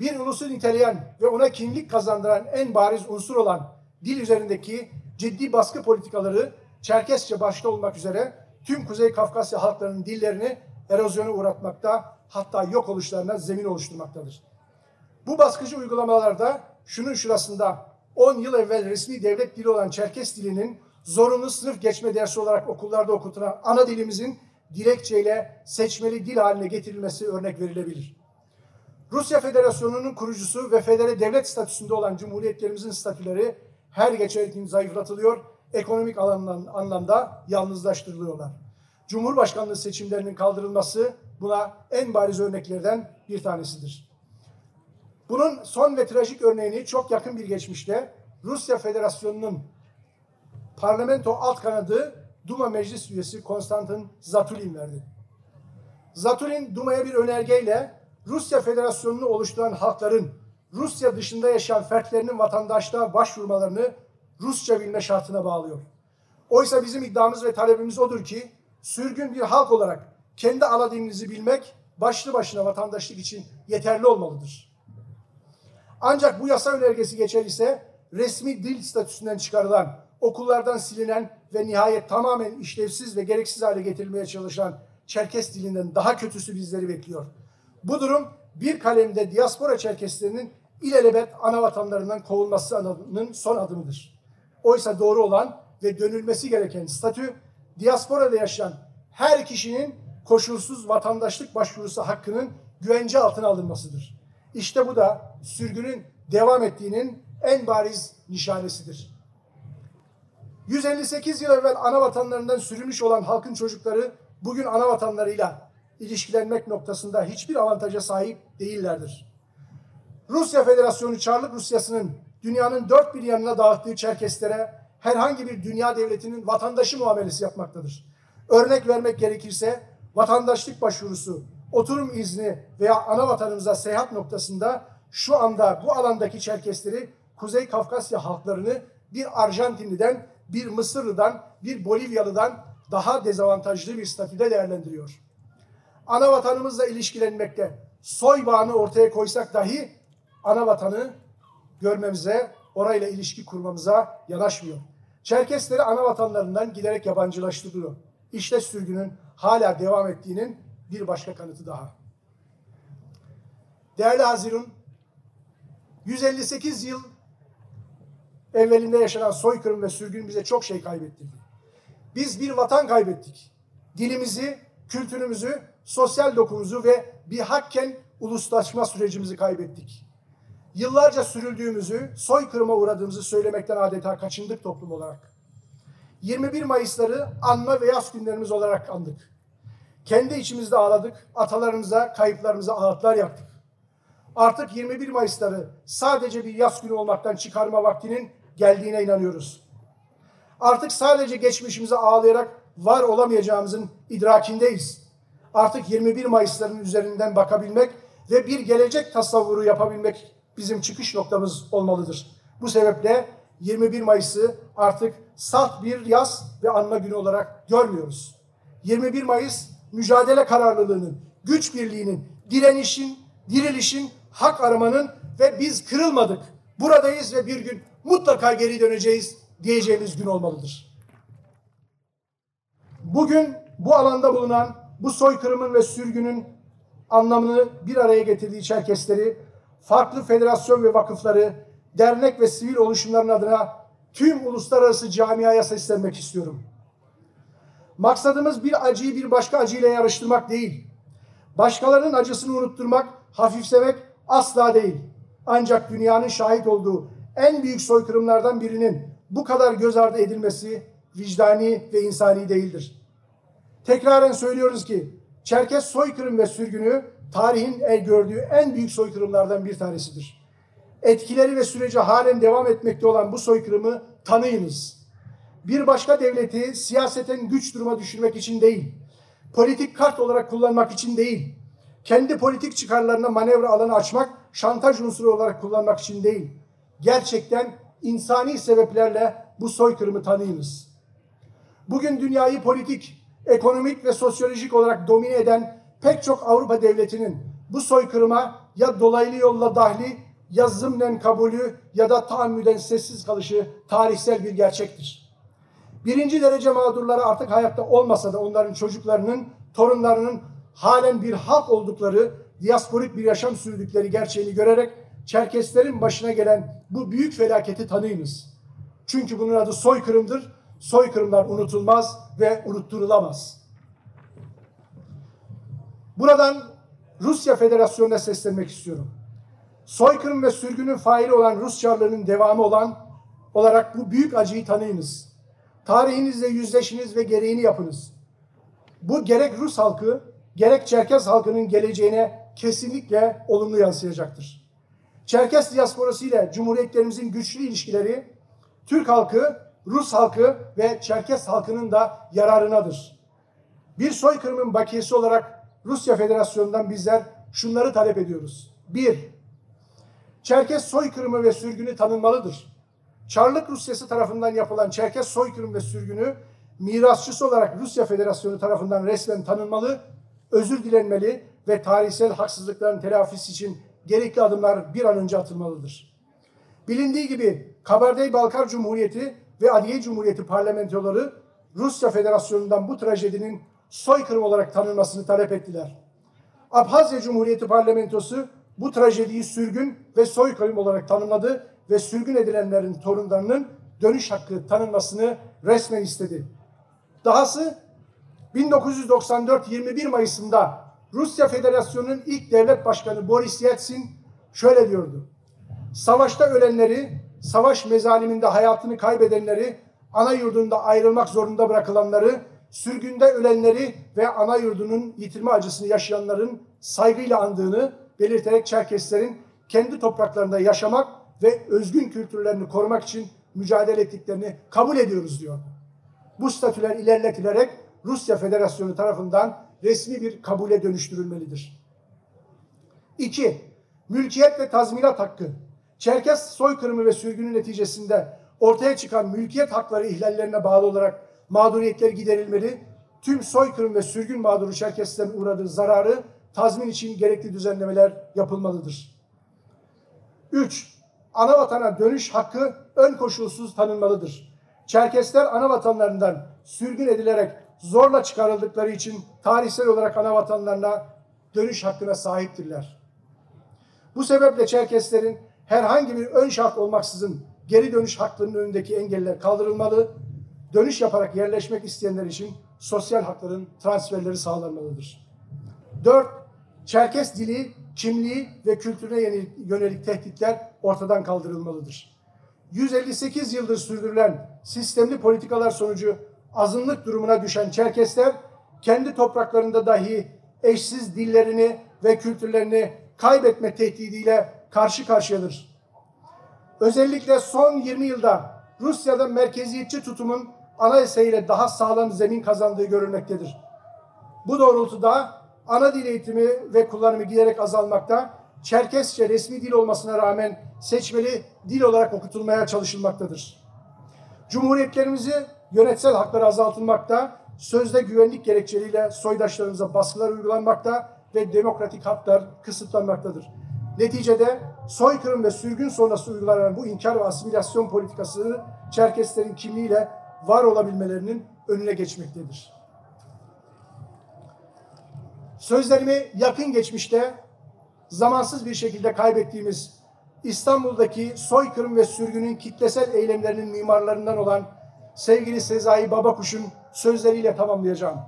Bir ulusu niteleyen ve ona kimlik kazandıran en bariz unsur olan dil üzerindeki ciddi baskı politikaları Çerkesçe başta olmak üzere tüm Kuzey Kafkasya halklarının dillerini erozyona uğratmakta hatta yok oluşlarına zemin oluşturmaktadır. Bu baskıcı uygulamalarda şunun şurasında 10 yıl evvel resmi devlet dili olan Çerkes dilinin zorunlu sınıf geçme dersi olarak okullarda okutulan ana dilimizin dilekçeyle seçmeli dil haline getirilmesi örnek verilebilir. Rusya Federasyonu'nun kurucusu ve federe devlet statüsünde olan cumhuriyetlerimizin statüleri her geçen gün zayıflatılıyor, ekonomik anlamda yalnızlaştırılıyorlar. Cumhurbaşkanlığı seçimlerinin kaldırılması buna en bariz örneklerden bir tanesidir. Bunun son ve trajik örneğini çok yakın bir geçmişte Rusya Federasyonu'nun parlamento alt kanadı Duma Meclis üyesi Konstantin Zatulin verdi. Zatulin Duma'ya bir önergeyle Rusya Federasyonu'nu oluşturan halkların Rusya dışında yaşayan fertlerinin vatandaşlığa başvurmalarını Rusça bilme şartına bağlıyor. Oysa bizim iddiamız ve talebimiz odur ki sürgün bir halk olarak kendi ana dilinizi bilmek başlı başına vatandaşlık için yeterli olmalıdır. Ancak bu yasa önergesi geçer ise resmi dil statüsünden çıkarılan, okullardan silinen ve nihayet tamamen işlevsiz ve gereksiz hale getirilmeye çalışan Çerkes dilinden daha kötüsü bizleri bekliyor. Bu durum bir kalemde diaspora Çerkeslerinin ilelebet ana vatanlarından kovulmasının son adımıdır. Oysa doğru olan ve dönülmesi gereken statü diasporada yaşayan her kişinin koşulsuz vatandaşlık başvurusu hakkının güvence altına alınmasıdır. İşte bu da sürgünün devam ettiğinin en bariz nişanesidir. 158 yıl evvel ana vatanlarından sürülmüş olan halkın çocukları bugün ana vatanlarıyla ilişkilenmek noktasında hiçbir avantaja sahip değillerdir. Rusya Federasyonu Çarlık Rusyası'nın dünyanın dört bir yanına dağıttığı Çerkeslere herhangi bir dünya devletinin vatandaşı muamelesi yapmaktadır. Örnek vermek gerekirse vatandaşlık başvurusu, oturum izni veya ana vatanımıza seyahat noktasında şu anda bu alandaki Çerkesleri Kuzey Kafkasya halklarını bir Arjantinliden, bir Mısırlıdan, bir Bolivyalıdan daha dezavantajlı bir statüde değerlendiriyor. Ana vatanımızla ilişkilenmekte soy bağını ortaya koysak dahi ana vatanı görmemize, orayla ilişki kurmamıza yanaşmıyor. Çerkesleri ana vatanlarından giderek yabancılaştırılıyor. İşte sürgünün hala devam ettiğinin bir başka kanıtı daha. Değerli Hazirun, 158 yıl evvelinde yaşanan soykırım ve sürgün bize çok şey kaybettirdi. Biz bir vatan kaybettik. Dilimizi, kültürümüzü, sosyal dokumuzu ve bir hakken uluslaşma sürecimizi kaybettik. Yıllarca sürüldüğümüzü, soykırıma uğradığımızı söylemekten adeta kaçındık toplum olarak. 21 Mayıs'ları anma ve yaz günlerimiz olarak andık. Kendi içimizde ağladık, atalarımıza, kayıplarımıza ağıtlar yaktık. Artık 21 Mayıs'ları sadece bir yaz günü olmaktan çıkarma vaktinin geldiğine inanıyoruz. Artık sadece geçmişimize ağlayarak var olamayacağımızın idrakindeyiz. artık 21 Mayıs'ların üzerinden bakabilmek ve bir gelecek tasavvuru yapabilmek bizim çıkış noktamız olmalıdır. Bu sebeple 21 Mayıs'ı artık salt bir yaz ve anma günü olarak görmüyoruz. 21 Mayıs mücadele kararlılığının, güç birliğinin, direnişin, dirilişin, hak aramanın ve biz kırılmadık. Buradayız ve bir gün mutlaka geri döneceğiz diyeceğimiz gün olmalıdır. Bugün bu alanda bulunan bu soykırımın ve sürgünün anlamını bir araya getirdiği Çerkesleri, farklı federasyon ve vakıfları, dernek ve sivil oluşumların adına tüm uluslararası camiaya seslenmek istiyorum. Maksadımız bir acıyı bir başka acıyla yarıştırmak değil. Başkalarının acısını unutturmak, hafiflemek asla değil. Ancak dünyanın şahit olduğu en büyük soykırımlardan birinin bu kadar göz ardı edilmesi vicdani ve insani değildir. Tekraren söylüyoruz ki Çerkes soykırım ve sürgünü tarihin el gördüğü en büyük soykırımlardan bir tanesidir. Etkileri ve sürece halen devam etmekte olan bu soykırımı tanıyınız. Bir başka devleti siyaseten güç duruma düşürmek için değil, politik kart olarak kullanmak için değil, kendi politik çıkarlarına manevra alanı açmak, şantaj unsuru olarak kullanmak için değil, gerçekten insani sebeplerle bu soykırımı tanıyınız. Bugün dünyayı politik, ekonomik ve sosyolojik olarak domine eden pek çok Avrupa devletinin bu soykırıma ya dolaylı yolla dahli ya zımnen kabulü ya da tahammüden sessiz kalışı tarihsel bir gerçektir. Birinci derece mağdurları artık hayatta olmasa da onların çocuklarının, torunlarının halen bir halk oldukları, diasporik bir yaşam sürdükleri gerçeğini görerek Çerkeslerin başına gelen bu büyük felaketi tanıyınız. Çünkü bunun adı soykırımdır. Soykırımlar unutulmaz ve unutturulamaz. Buradan Rusya Federasyonu'na seslenmek istiyorum. Soykırım ve sürgünün faili olan Rus Çarlığı'nın devamı olan olarak bu büyük acıyı tanıyınız. Tarihinizle yüzleşiniz ve gereğini yapınız. Bu gerek Rus halkı, gerek Çerkez halkının geleceğine kesinlikle olumlu yansıyacaktır. Çerkes diasporası ile cumhuriyetlerimizin güçlü ilişkileri Türk halkı, Rus halkı ve Çerkes halkının da yararınadır. Bir soykırımın bakiyesi olarak Rusya Federasyonu'ndan bizler şunları talep ediyoruz. Bir, Çerkes soykırımı ve sürgünü tanınmalıdır. Çarlık Rusyası tarafından yapılan Çerkes soykırım ve sürgünü mirasçısı olarak Rusya Federasyonu tarafından resmen tanınmalı, özür dilenmeli ve tarihsel haksızlıkların telafisi için gerekli adımlar bir an önce atılmalıdır. Bilindiği gibi Kabardey-Balkar Cumhuriyeti ve Adiye Cumhuriyeti parlamentoları Rusya Federasyonu'ndan bu trajedinin soykırım olarak tanınmasını talep ettiler. Abhazya Cumhuriyeti parlamentosu bu trajediyi sürgün ve soykırım olarak tanımladı ve sürgün edilenlerin torunlarının dönüş hakkı tanınmasını resmen istedi. Dahası 1994 21 Mayıs'ında Rusya Federasyonu'nun ilk devlet başkanı Boris Yeltsin şöyle diyordu. Savaşta ölenleri, savaş mezaliminde hayatını kaybedenleri, ana yurdunda ayrılmak zorunda bırakılanları, sürgünde ölenleri ve ana yurdunun yitirme acısını yaşayanların saygıyla andığını belirterek Çerkeslerin kendi topraklarında yaşamak ve özgün kültürlerini korumak için mücadele ettiklerini kabul ediyoruz diyor. Bu statüler ilerletilerek Rusya Federasyonu tarafından resmi bir kabule dönüştürülmelidir. İki, mülkiyet ve tazminat hakkı. Çerkes soykırımı ve sürgünün neticesinde ortaya çıkan mülkiyet hakları ihlallerine bağlı olarak mağduriyetler giderilmeli, tüm soykırım ve sürgün mağduru Çerkeslerin uğradığı zararı tazmin için gerekli düzenlemeler yapılmalıdır. 3. Ana vatana dönüş hakkı ön koşulsuz tanınmalıdır. Çerkesler ana vatanlarından sürgün edilerek zorla çıkarıldıkları için tarihsel olarak ana vatanlarına dönüş hakkına sahiptirler. Bu sebeple Çerkeslerin herhangi bir ön şart olmaksızın geri dönüş haklarının önündeki engeller kaldırılmalı, dönüş yaparak yerleşmek isteyenler için sosyal hakların transferleri sağlanmalıdır. 4. Çerkes dili, kimliği ve kültürüne yönelik tehditler ortadan kaldırılmalıdır. 158 yıldır sürdürülen sistemli politikalar sonucu azınlık durumuna düşen Çerkesler kendi topraklarında dahi eşsiz dillerini ve kültürlerini kaybetme tehdidiyle karşı karşıyadır. Özellikle son 20 yılda Rusya'da merkeziyetçi tutumun anayasa ile daha sağlam zemin kazandığı görülmektedir. Bu doğrultuda ana dil eğitimi ve kullanımı giderek azalmakta, Çerkesçe resmi dil olmasına rağmen seçmeli dil olarak okutulmaya çalışılmaktadır. Cumhuriyetlerimizi yönetsel hakları azaltılmakta, sözde güvenlik gerekçeleriyle soydaşlarımıza baskılar uygulanmakta ve demokratik haklar kısıtlanmaktadır. Neticede soykırım ve sürgün sonrası uygulanan bu inkar ve asimilasyon politikası Çerkeslerin kimliğiyle var olabilmelerinin önüne geçmektedir. Sözlerimi yakın geçmişte zamansız bir şekilde kaybettiğimiz İstanbul'daki soykırım ve sürgünün kitlesel eylemlerinin mimarlarından olan sevgili Sezai Babakuş'un sözleriyle tamamlayacağım.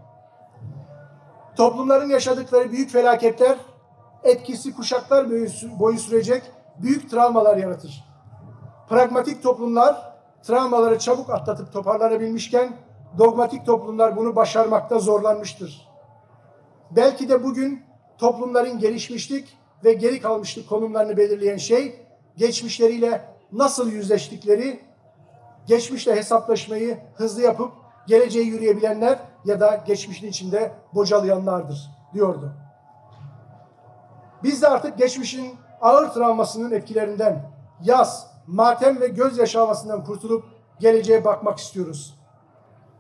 Toplumların yaşadıkları büyük felaketler etkisi kuşaklar boyu sürecek büyük travmalar yaratır. Pragmatik toplumlar travmaları çabuk atlatıp toparlanabilmişken dogmatik toplumlar bunu başarmakta zorlanmıştır. Belki de bugün toplumların gelişmişlik ve geri kalmışlık konumlarını belirleyen şey geçmişleriyle nasıl yüzleştikleri, geçmişle hesaplaşmayı hızlı yapıp geleceğe yürüyebilenler ya da geçmişin içinde bocalayanlardır diyordu. Biz de artık geçmişin ağır travmasının etkilerinden, yaz, matem ve gözyaşı havasından kurtulup geleceğe bakmak istiyoruz.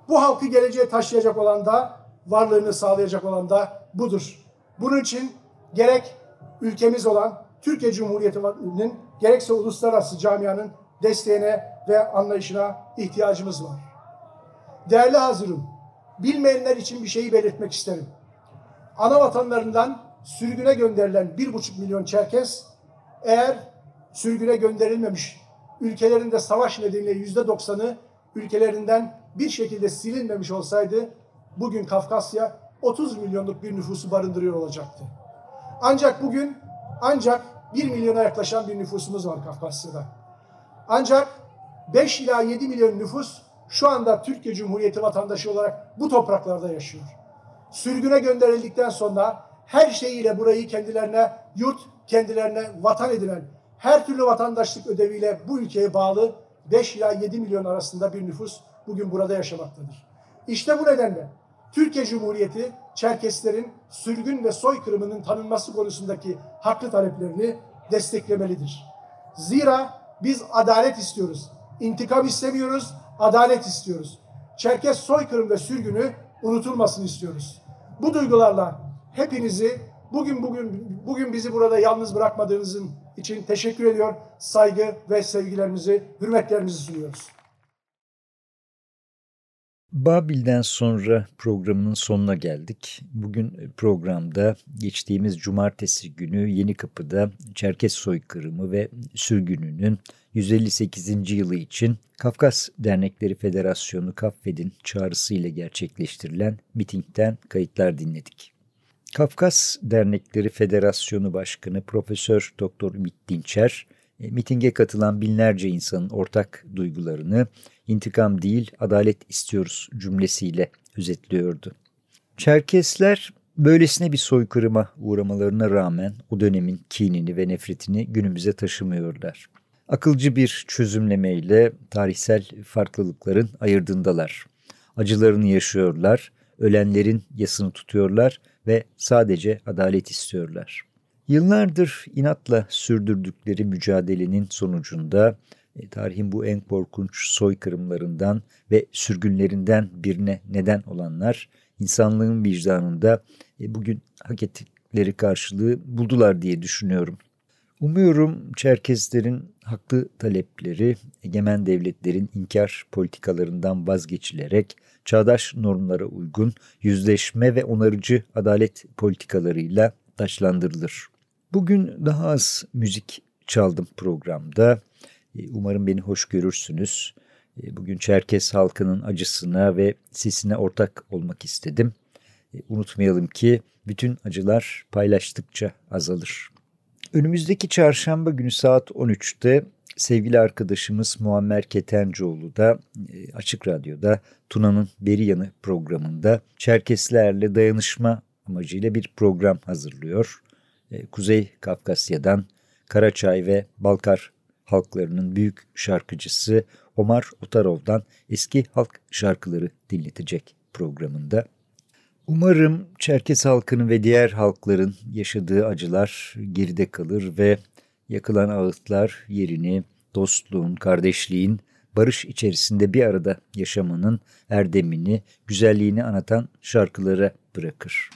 Bu halkı geleceğe taşıyacak olan da, varlığını sağlayacak olan da budur. Bunun için gerek ülkemiz olan Türkiye Cumhuriyeti'nin gerekse uluslararası camianın desteğine ve anlayışına ihtiyacımız var. Değerli hazırım, bilmeyenler için bir şeyi belirtmek isterim. Ana vatanlarından sürgüne gönderilen bir buçuk milyon Çerkes eğer sürgüne gönderilmemiş ülkelerinde savaş nedeniyle yüzde doksanı ülkelerinden bir şekilde silinmemiş olsaydı bugün Kafkasya 30 milyonluk bir nüfusu barındırıyor olacaktı. Ancak bugün ancak 1 milyona yaklaşan bir nüfusumuz var Kafkasya'da. Ancak 5 ila 7 milyon nüfus şu anda Türkiye Cumhuriyeti vatandaşı olarak bu topraklarda yaşıyor. Sürgüne gönderildikten sonra her şeyiyle burayı kendilerine yurt, kendilerine vatan edilen, her türlü vatandaşlık ödeviyle bu ülkeye bağlı 5 ila 7 milyon arasında bir nüfus bugün burada yaşamaktadır. İşte bu nedenle Türkiye Cumhuriyeti Çerkeslerin sürgün ve soykırımının tanınması konusundaki haklı taleplerini desteklemelidir. Zira biz adalet istiyoruz. İntikam istemiyoruz, adalet istiyoruz. Çerkes soykırım ve sürgünü unutulmasını istiyoruz. Bu duygularla hepinizi bugün bugün bugün bizi burada yalnız bırakmadığınızın için teşekkür ediyor. Saygı ve sevgilerimizi, hürmetlerimizi sunuyoruz.
Babil'den sonra programın sonuna geldik. Bugün programda geçtiğimiz cumartesi günü Yeni Kapı'da Çerkes soykırımı ve sürgününün 158. yılı için Kafkas Dernekleri Federasyonu Kaffed'in çağrısıyla gerçekleştirilen mitingden kayıtlar dinledik. Kafkas Dernekleri Federasyonu Başkanı Profesör Doktor Ümit Dinçer, e, mitinge katılan binlerce insanın ortak duygularını intikam değil adalet istiyoruz cümlesiyle özetliyordu. Çerkesler böylesine bir soykırıma uğramalarına rağmen o dönemin kinini ve nefretini günümüze taşımıyorlar. Akılcı bir çözümlemeyle tarihsel farklılıkların ayırdındalar. Acılarını yaşıyorlar, ölenlerin yasını tutuyorlar ve sadece adalet istiyorlar. Yıllardır inatla sürdürdükleri mücadelenin sonucunda e, tarihin bu en korkunç soykırımlarından ve sürgünlerinden birine neden olanlar insanlığın vicdanında e, bugün hak ettikleri karşılığı buldular diye düşünüyorum. Umuyorum Çerkezlerin haklı talepleri egemen devletlerin inkar politikalarından vazgeçilerek çağdaş normlara uygun yüzleşme ve onarıcı adalet politikalarıyla taşlandırılır. Bugün daha az müzik çaldım programda. E, umarım beni hoş görürsünüz. E, bugün Çerkes halkının acısına ve sesine ortak olmak istedim. E, unutmayalım ki bütün acılar paylaştıkça azalır. Önümüzdeki çarşamba günü saat 13'te sevgili arkadaşımız Muammer Ketencoğlu da Açık Radyo'da Tuna'nın Beri Yanı programında Çerkeslerle dayanışma amacıyla bir program hazırlıyor. Kuzey Kafkasya'dan Karaçay ve Balkar halklarının büyük şarkıcısı Omar Otarov'dan eski halk şarkıları dinletecek programında. Umarım Çerkes halkının ve diğer halkların yaşadığı acılar geride kalır ve yakılan ağıtlar yerini dostluğun, kardeşliğin, barış içerisinde bir arada yaşamanın erdemini, güzelliğini anlatan şarkılara bırakır.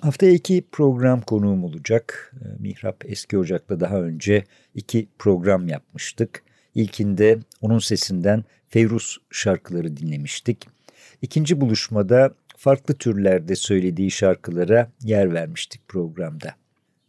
Haftaya iki program konuğum olacak. Ee, Mihrap Eski Ocak'ta daha önce iki program yapmıştık. İlkinde onun sesinden Feyruz şarkıları dinlemiştik. İkinci buluşmada farklı türlerde söylediği şarkılara yer vermiştik programda.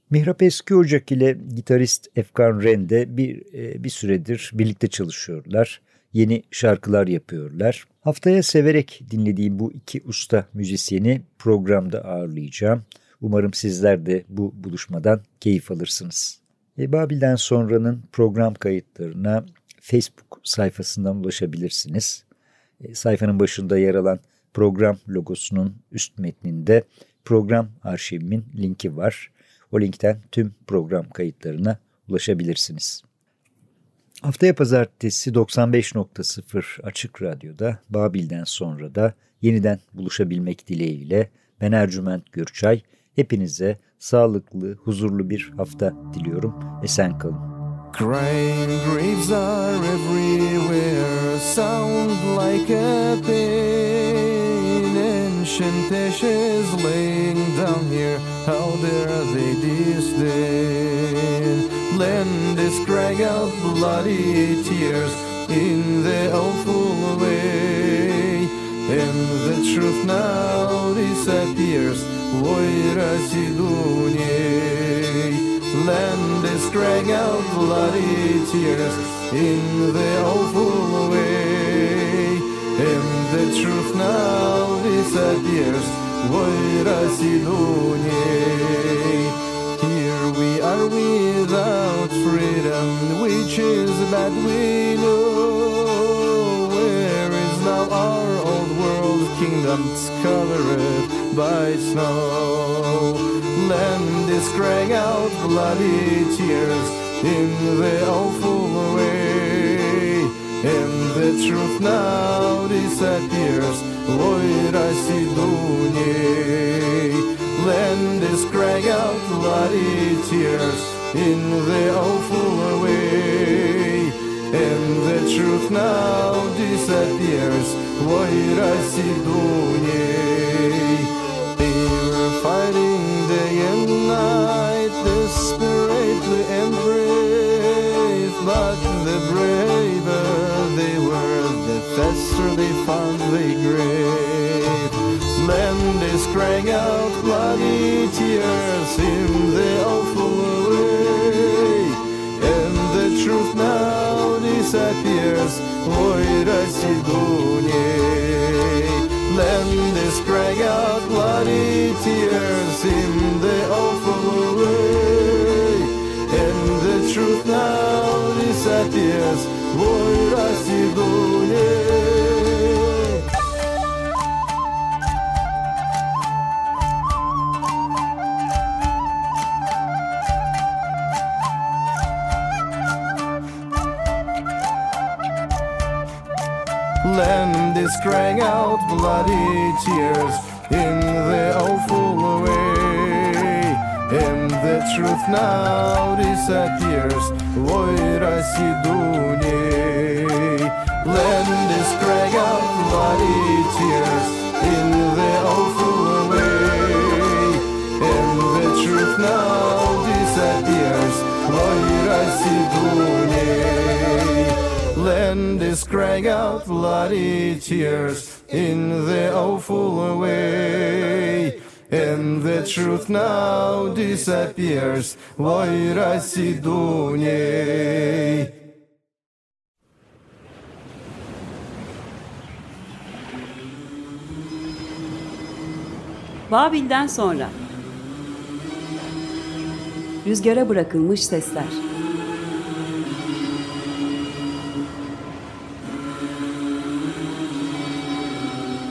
Mihrap Eski Ocak ile gitarist Efkan Rende bir, e, bir süredir birlikte çalışıyorlar. Yeni şarkılar yapıyorlar. Haftaya severek dinlediğim bu iki usta müzisyeni programda ağırlayacağım. Umarım sizler de bu buluşmadan keyif alırsınız. E, Babil'den sonranın program kayıtlarına Facebook sayfasından ulaşabilirsiniz. E, sayfanın başında yer alan program logosunun üst metninde program arşivimin linki var. O linkten tüm program kayıtlarına ulaşabilirsiniz. Haftaya pazartesi 95.0 Açık Radyo'da Babil'den sonra da yeniden buluşabilmek dileğiyle ben Ercüment Gürçay. Hepinize sağlıklı, huzurlu bir hafta diliyorum. Esen kalın.
Crying graves are everywhere, sound like a pain. Ancient ashes laying down here, how dare they disdain? Land is crying out bloody tears in the awful way, and the truth now disappears. Voira Sidunye land is crying out bloody tears in the awful way, truth now disappears. Voira Sidunye. Here we are without freedom, which is bad we know. Where is now our old world kingdoms covered by snow? Land is crying out bloody tears in the awful way, and the truth now disappears. Voira Sidunye. Land is crying out bloody tears in the awful way, and the truth now disappears. Voira Sidunye. They they their grave. Land is crying out bloody tears in the awful way, and the truth now disappears. Voira Sidunye. Land is crying out bloody tears in the awful way, and the truth now disappears. Voira Sidunye. Crying out bloody tears in the awful way, and the truth now disappears. Voira Sidunye. Land is crying out bloody tears in the awful way, and the truth now disappears. Voira Sidunye. Land is crying out bloody tears in the awful way, and the truth now disappears. Voira Sidunye.
Babil'den sonra. Rüzgara bırakılmış sesler.